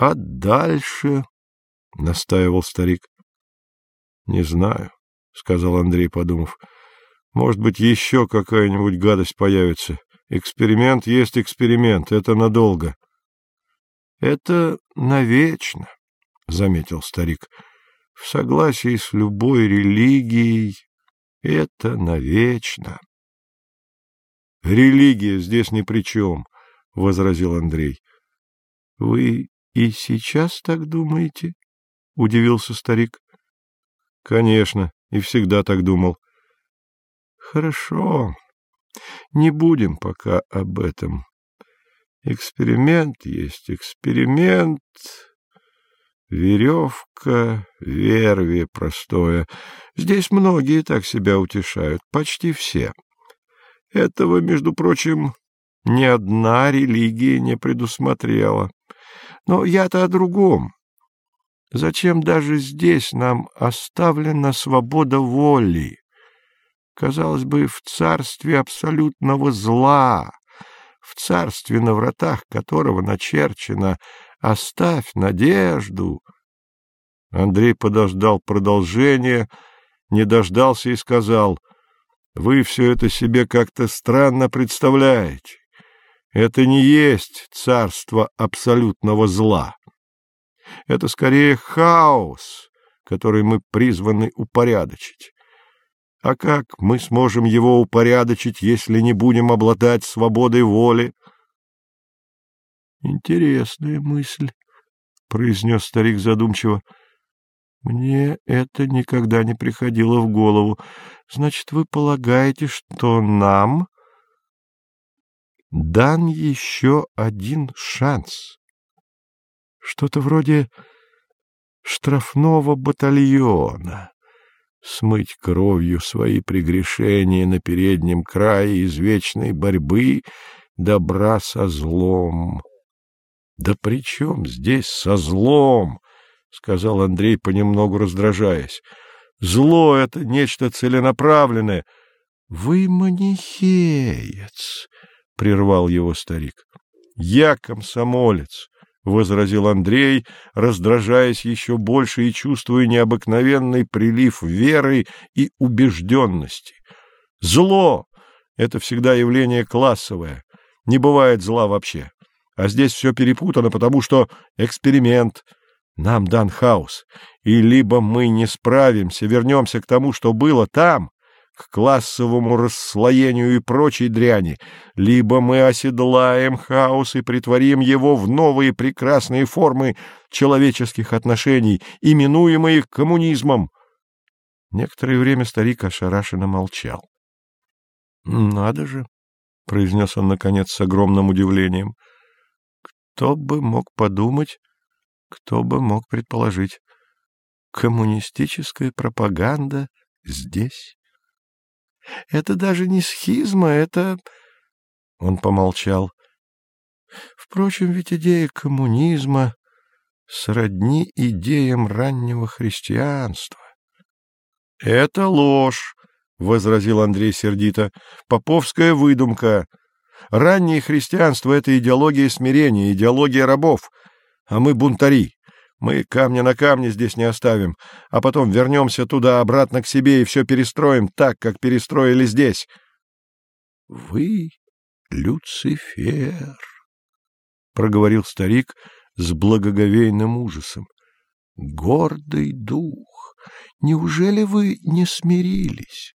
А дальше, — настаивал старик. — Не знаю, — сказал Андрей, подумав. — Может быть, еще какая-нибудь гадость появится. Эксперимент есть эксперимент, это надолго. — Это навечно, — заметил старик. — В согласии с любой религией это навечно. — Религия здесь ни при чем, — возразил Андрей. — Вы и сейчас так думаете? — удивился старик. — Конечно, и всегда так думал. — Хорошо, не будем пока об этом. Эксперимент есть эксперимент, веревка, верви простое. Здесь многие так себя утешают, почти все. Этого, между прочим, ни одна религия не предусмотрела. Но я-то о другом. Зачем даже здесь нам оставлена свобода воли? Казалось бы, в царстве абсолютного зла, в царстве на вратах которого начерчено «Оставь надежду». Андрей подождал продолжения, не дождался и сказал, «Вы все это себе как-то странно представляете. Это не есть царство абсолютного зла. Это скорее хаос, который мы призваны упорядочить. А как мы сможем его упорядочить, если не будем обладать свободой воли? — Интересная мысль, — произнес старик задумчиво. — Мне это никогда не приходило в голову. Значит, вы полагаете, что нам дан еще один шанс? Что-то вроде штрафного батальона смыть кровью свои прегрешения на переднем крае извечной борьбы добра со злом. Да при чем здесь со злом? — сказал Андрей, понемногу раздражаясь. — Зло — это нечто целенаправленное. — Вы манихеец, — прервал его старик. — Я комсомолец, — возразил Андрей, раздражаясь еще больше и чувствуя необыкновенный прилив веры и убежденности. — Зло — это всегда явление классовое. Не бывает зла вообще. А здесь все перепутано, потому что эксперимент. Нам дан хаос. И либо мы не справимся, вернемся к тому, что было там, к классовому расслоению и прочей дряни, либо мы оседлаем хаос и притворим его в новые прекрасные формы человеческих отношений, именуемые коммунизмом. Некоторое время старик ошарашенно молчал. — Надо же! — произнес он, наконец, с огромным удивлением. Кто бы мог подумать, кто бы мог предположить? Коммунистическая пропаганда здесь. Это даже не схизма, это... Он помолчал. Впрочем, ведь идея коммунизма сродни идеям раннего христианства. — Это ложь, — возразил Андрей сердито. — Поповская выдумка. Раннее христианство — это идеология смирения, идеология рабов, а мы бунтари. Мы камня на камне здесь не оставим, а потом вернемся туда, обратно к себе, и все перестроим так, как перестроили здесь. — Вы Люцифер, — проговорил старик с благоговейным ужасом. — Гордый дух, неужели вы не смирились?